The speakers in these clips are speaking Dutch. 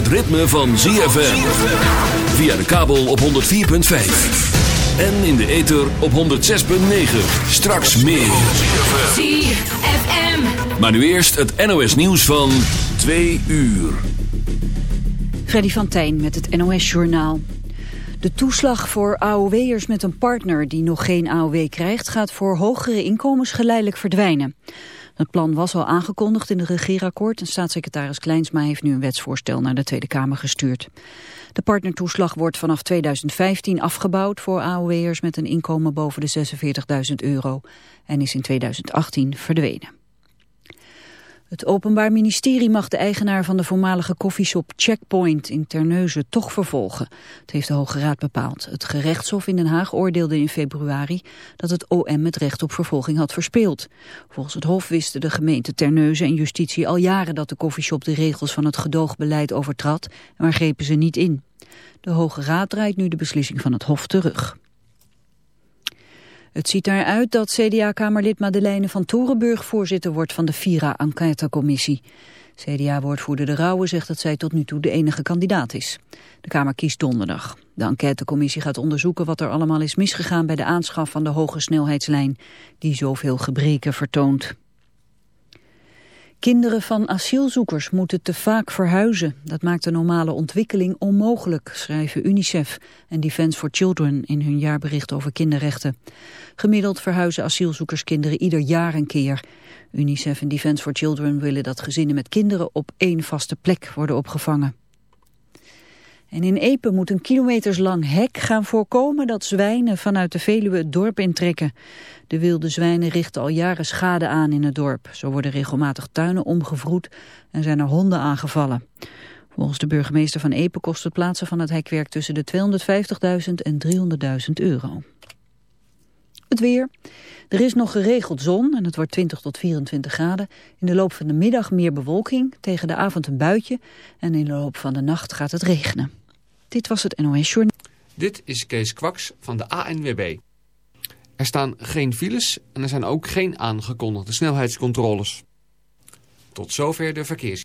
het ritme van ZFM. Via de kabel op 104.5. En in de ether op 106.9. Straks meer. ZFM. Maar nu eerst het NOS nieuws van 2 uur. Freddy van Tijn met het NOS-journaal. De toeslag voor AOW'ers met een partner die nog geen AOW krijgt... gaat voor hogere inkomens geleidelijk verdwijnen. Het plan was al aangekondigd in de regeerakkoord... en staatssecretaris Kleinsma heeft nu een wetsvoorstel naar de Tweede Kamer gestuurd. De partnertoeslag wordt vanaf 2015 afgebouwd voor AOW'ers... met een inkomen boven de 46.000 euro en is in 2018 verdwenen. Het Openbaar Ministerie mag de eigenaar van de voormalige koffieshop Checkpoint in Terneuzen toch vervolgen. Het heeft de Hoge Raad bepaald. Het gerechtshof in Den Haag oordeelde in februari dat het OM het recht op vervolging had verspeeld. Volgens het hof wisten de gemeente Terneuzen en justitie al jaren dat de koffieshop de regels van het gedoogbeleid overtrad, maar grepen ze niet in. De Hoge Raad draait nu de beslissing van het hof terug. Het ziet eruit dat CDA-kamerlid Madeleine van Torenburg voorzitter wordt van de Vira-enquêtecommissie. CDA-woordvoerder De Rauwe zegt dat zij tot nu toe de enige kandidaat is. De Kamer kiest donderdag. De enquêtecommissie gaat onderzoeken wat er allemaal is misgegaan bij de aanschaf van de hoge snelheidslijn, die zoveel gebreken vertoont. Kinderen van asielzoekers moeten te vaak verhuizen. Dat maakt de normale ontwikkeling onmogelijk, schrijven UNICEF en Defence for Children in hun jaarbericht over kinderrechten. Gemiddeld verhuizen asielzoekerskinderen ieder jaar een keer. UNICEF en Defence for Children willen dat gezinnen met kinderen op één vaste plek worden opgevangen. En in Epe moet een kilometerslang hek gaan voorkomen dat zwijnen vanuit de Veluwe het dorp intrekken. De wilde zwijnen richten al jaren schade aan in het dorp. Zo worden regelmatig tuinen omgevroed en zijn er honden aangevallen. Volgens de burgemeester van Epe kost het plaatsen van het hekwerk tussen de 250.000 en 300.000 euro. Het weer. Er is nog geregeld zon en het wordt 20 tot 24 graden. In de loop van de middag meer bewolking, tegen de avond een buitje en in de loop van de nacht gaat het regenen. Dit was het NOS Journal. Dit is Kees Kwaks van de ANWB. Er staan geen files en er zijn ook geen aangekondigde snelheidscontroles. Tot zover de verkeers.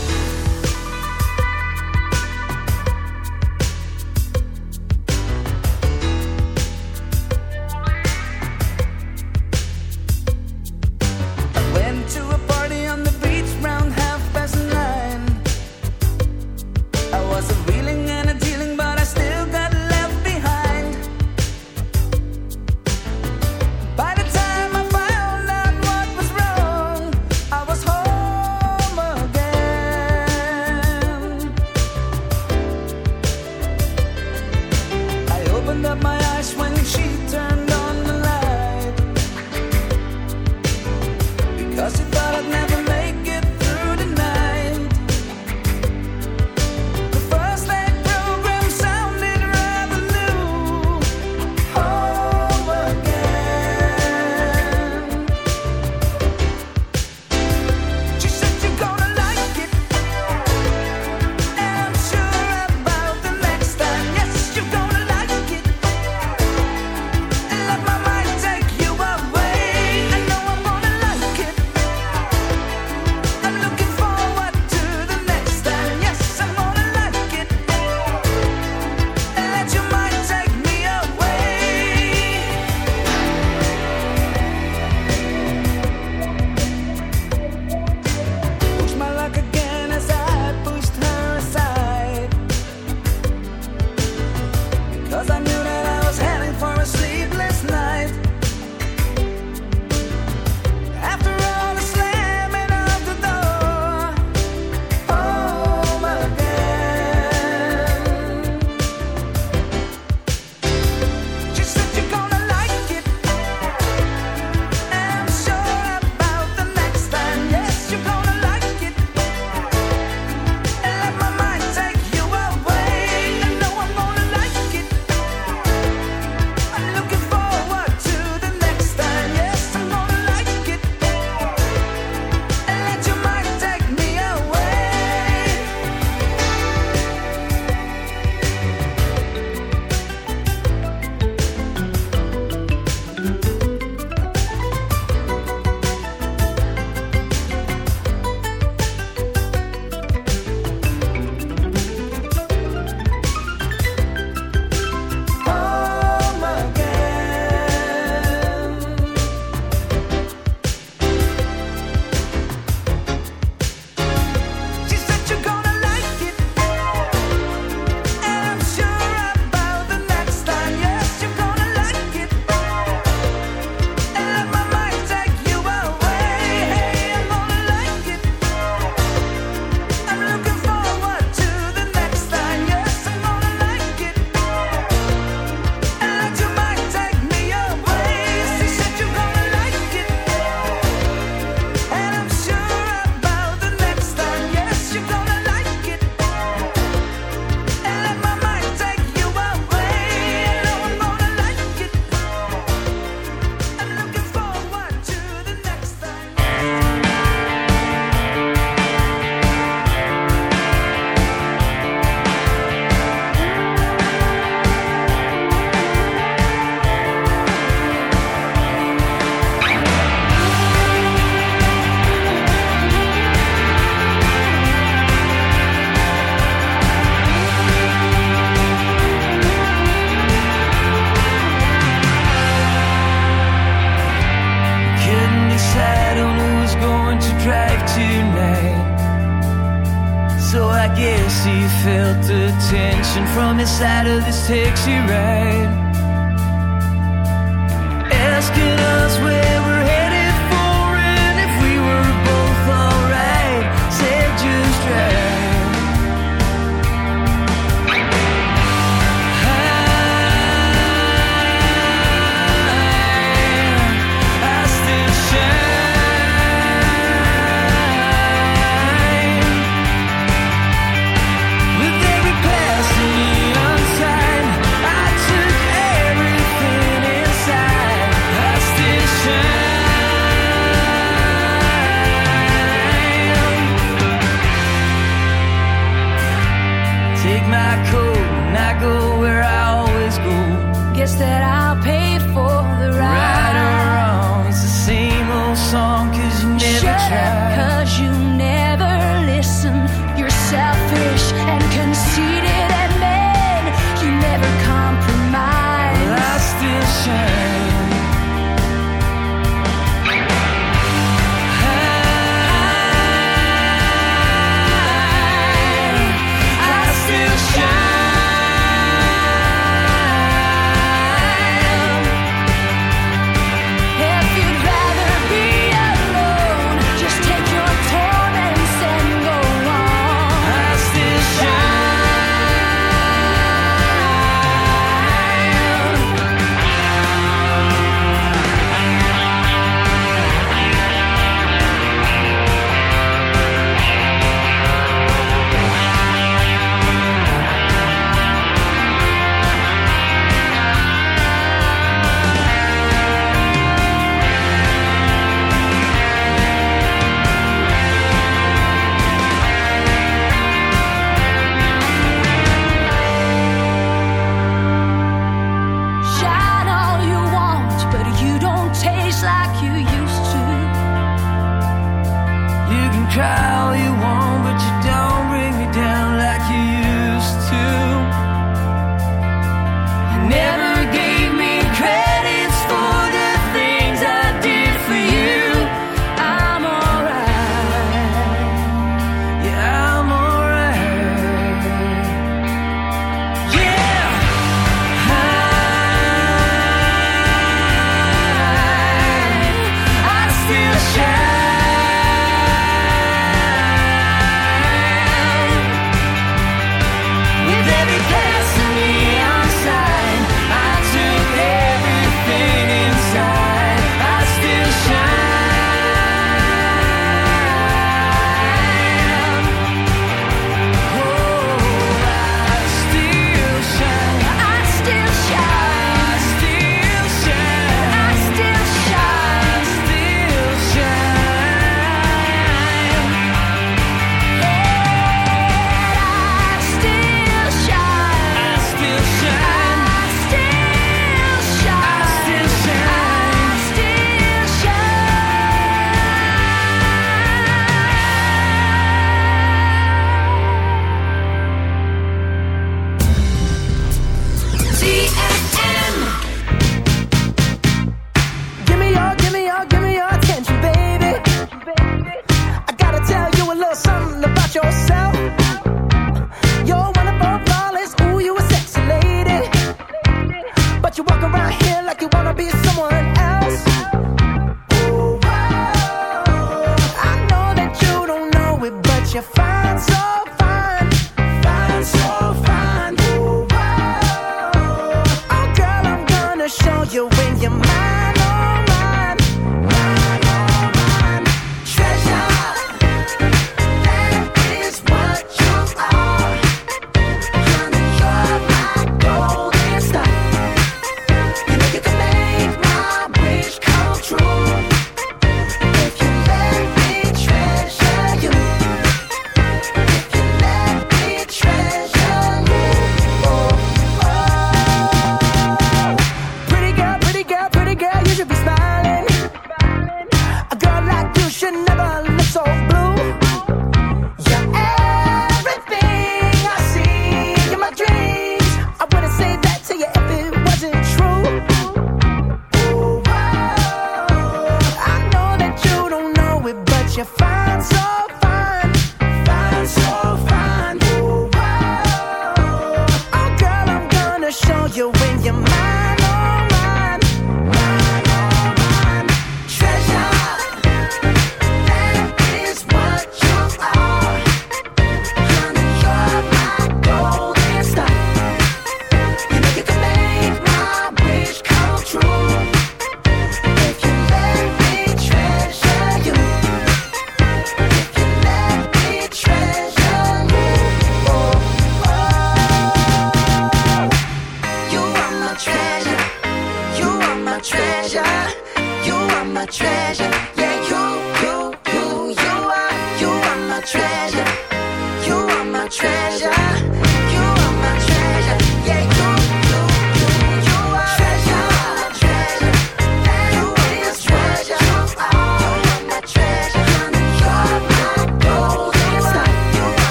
inside of this taxi ride. Asking us where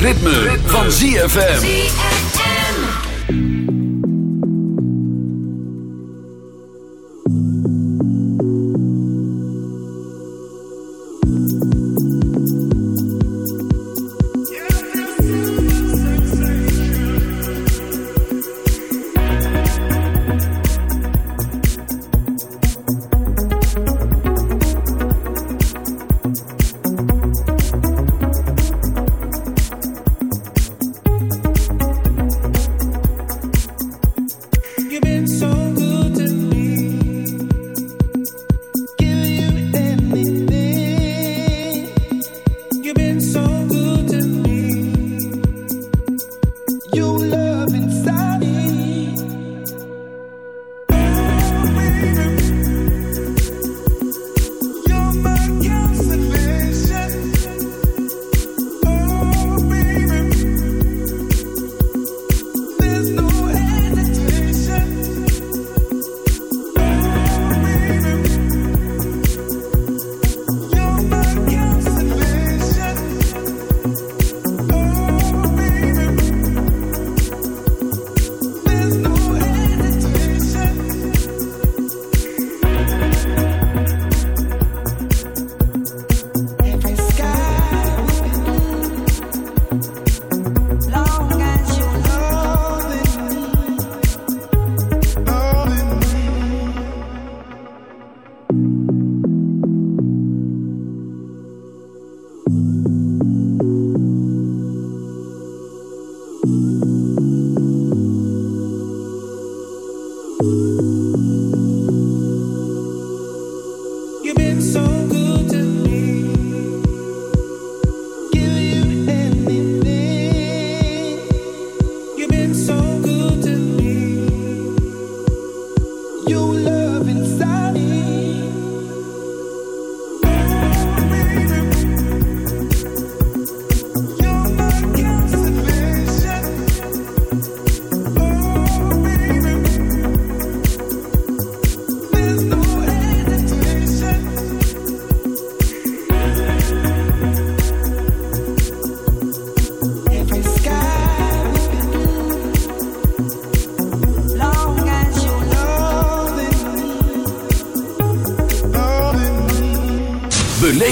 ritme, van ZFM.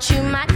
you my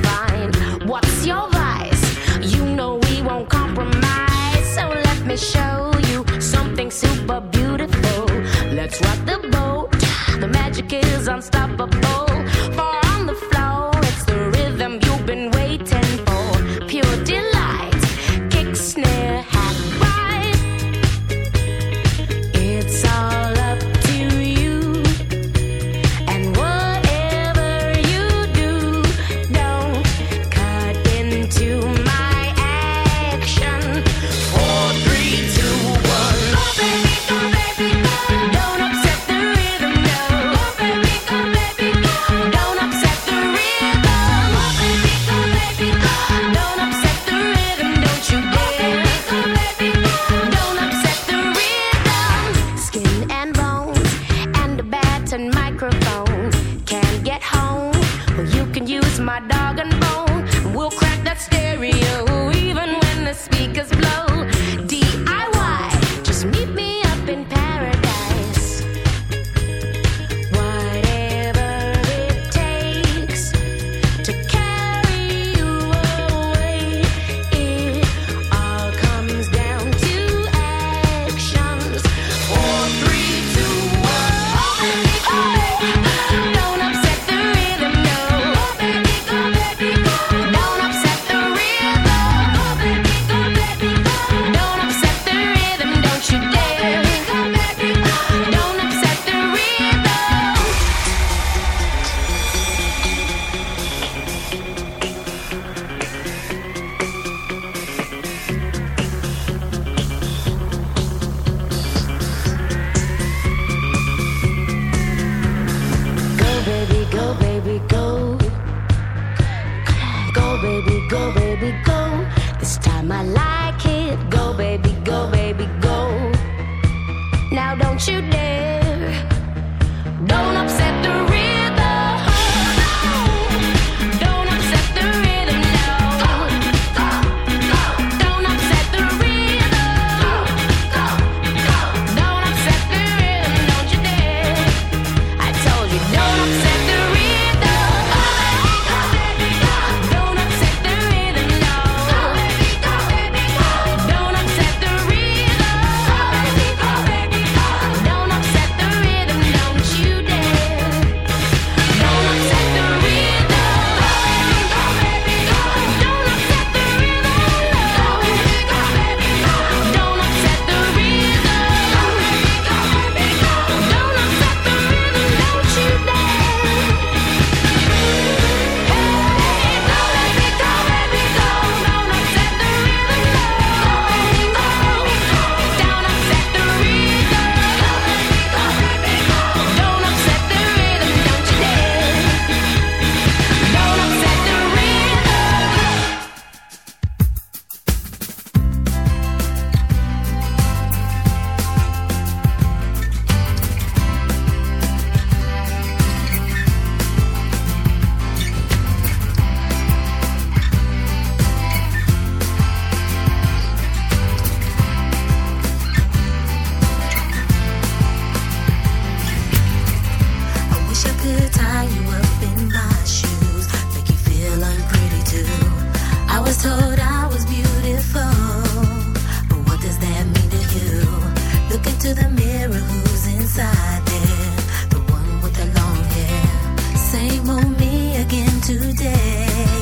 to the mirror who's inside there. The one with the long hair. Same old me again today.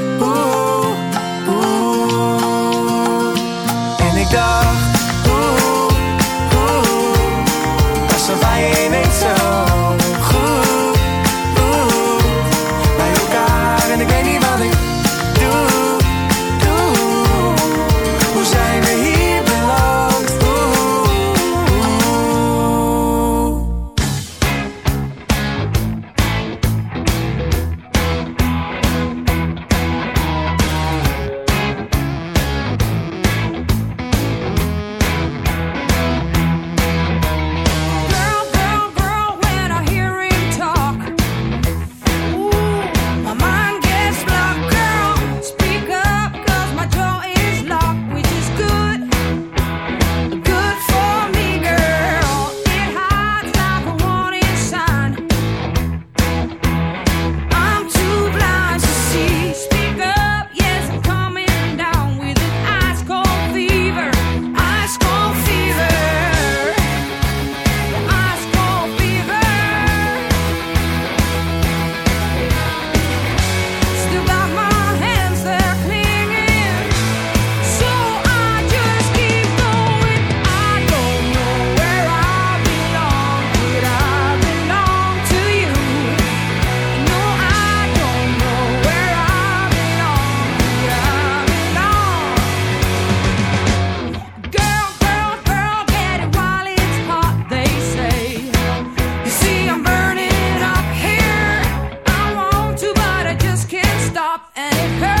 and it hurts.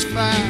satisfied.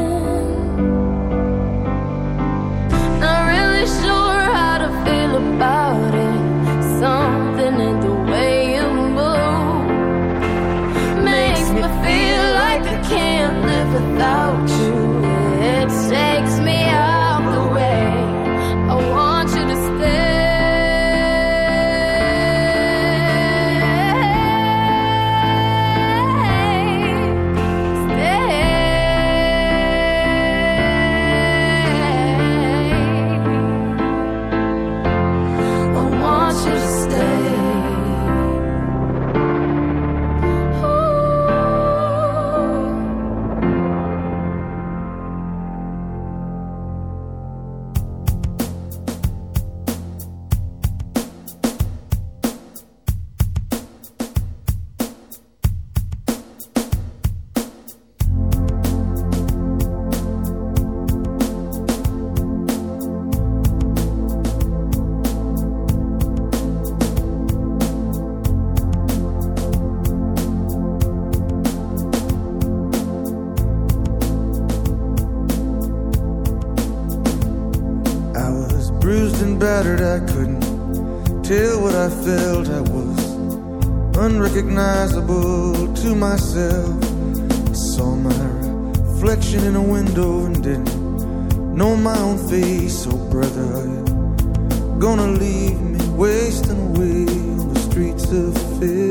reflection in a window and didn't know my own face. Oh, brother, are you gonna leave me wasting away on the streets of fear?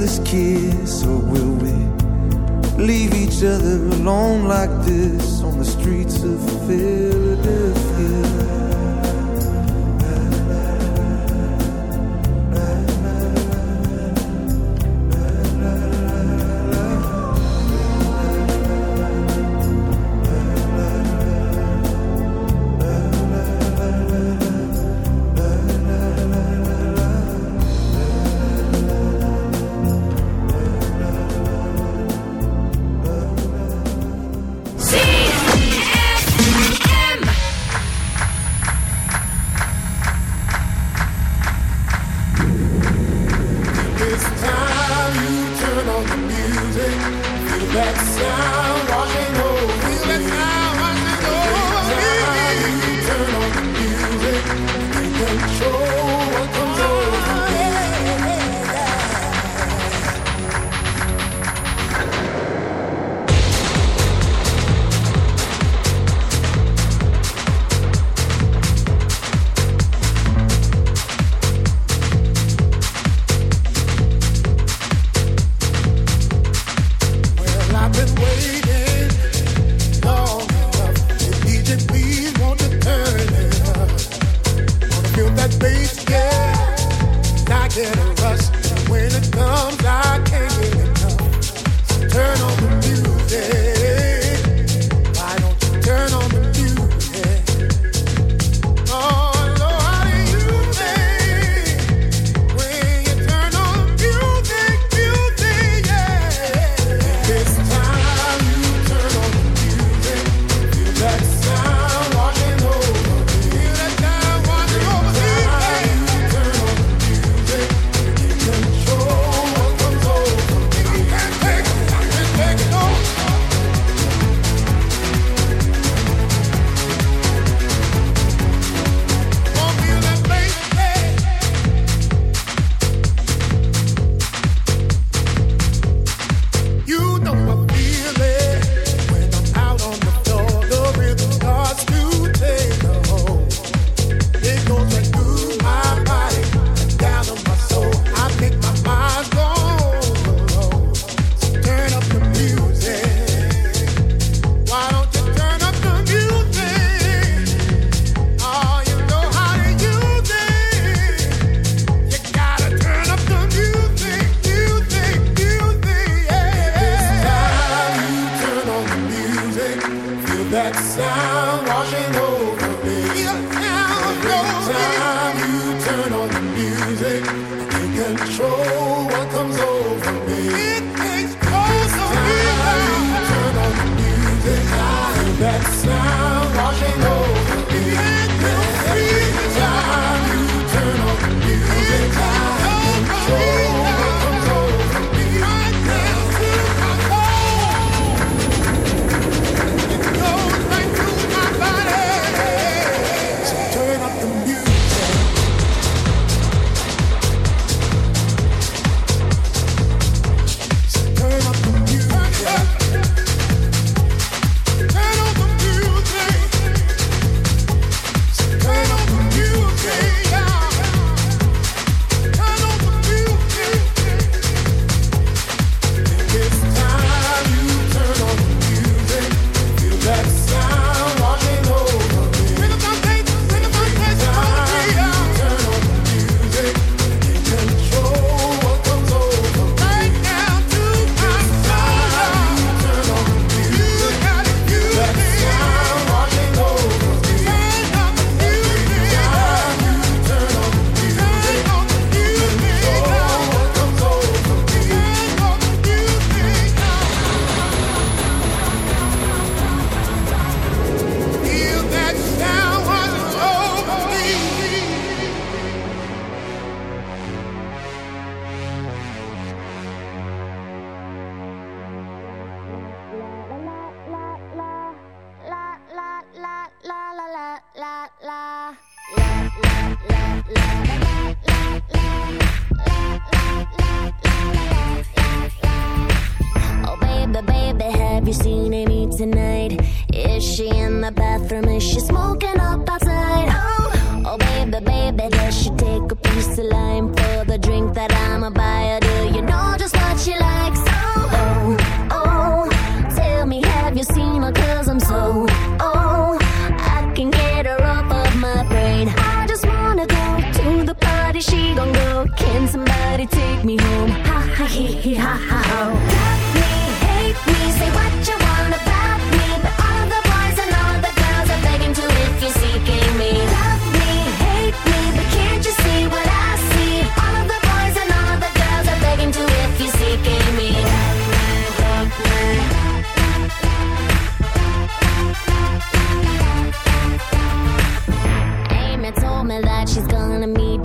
endless kiss, or will we leave each other alone like this on the streets of Philadelphia?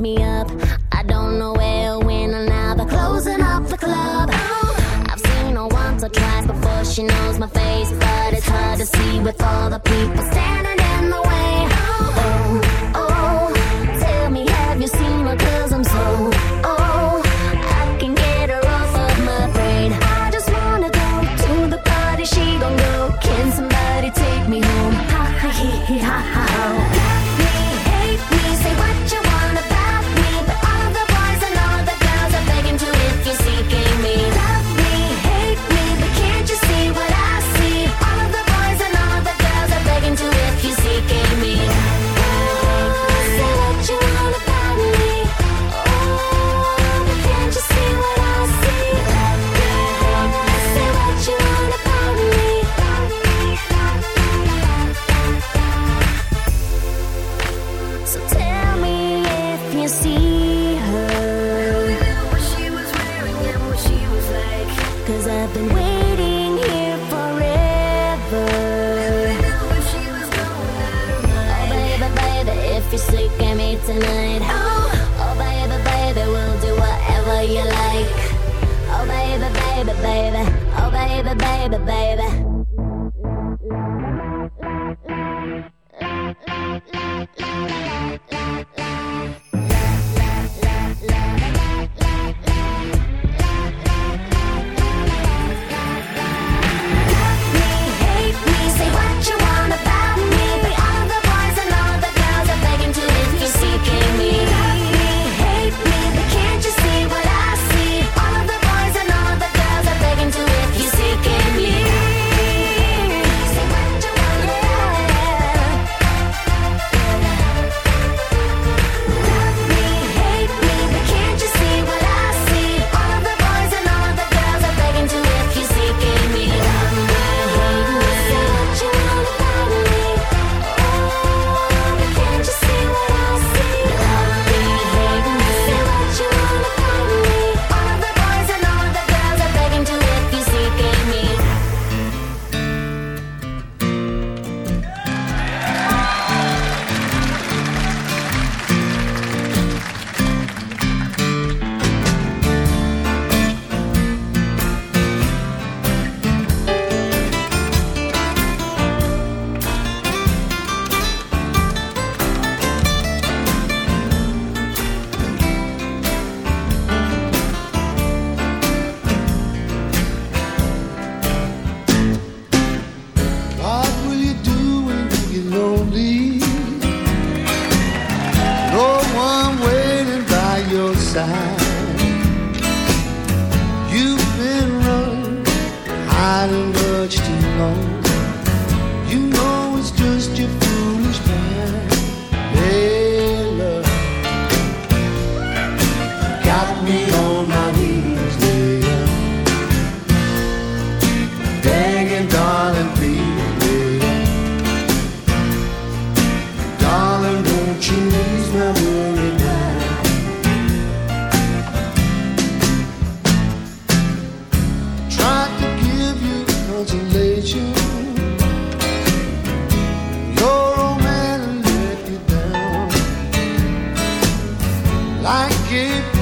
me up. I don't know where, when, or now. They're closing up the club. Oh, I've seen her once or twice before she knows my face, but it's hard to see with all the people standing. like it.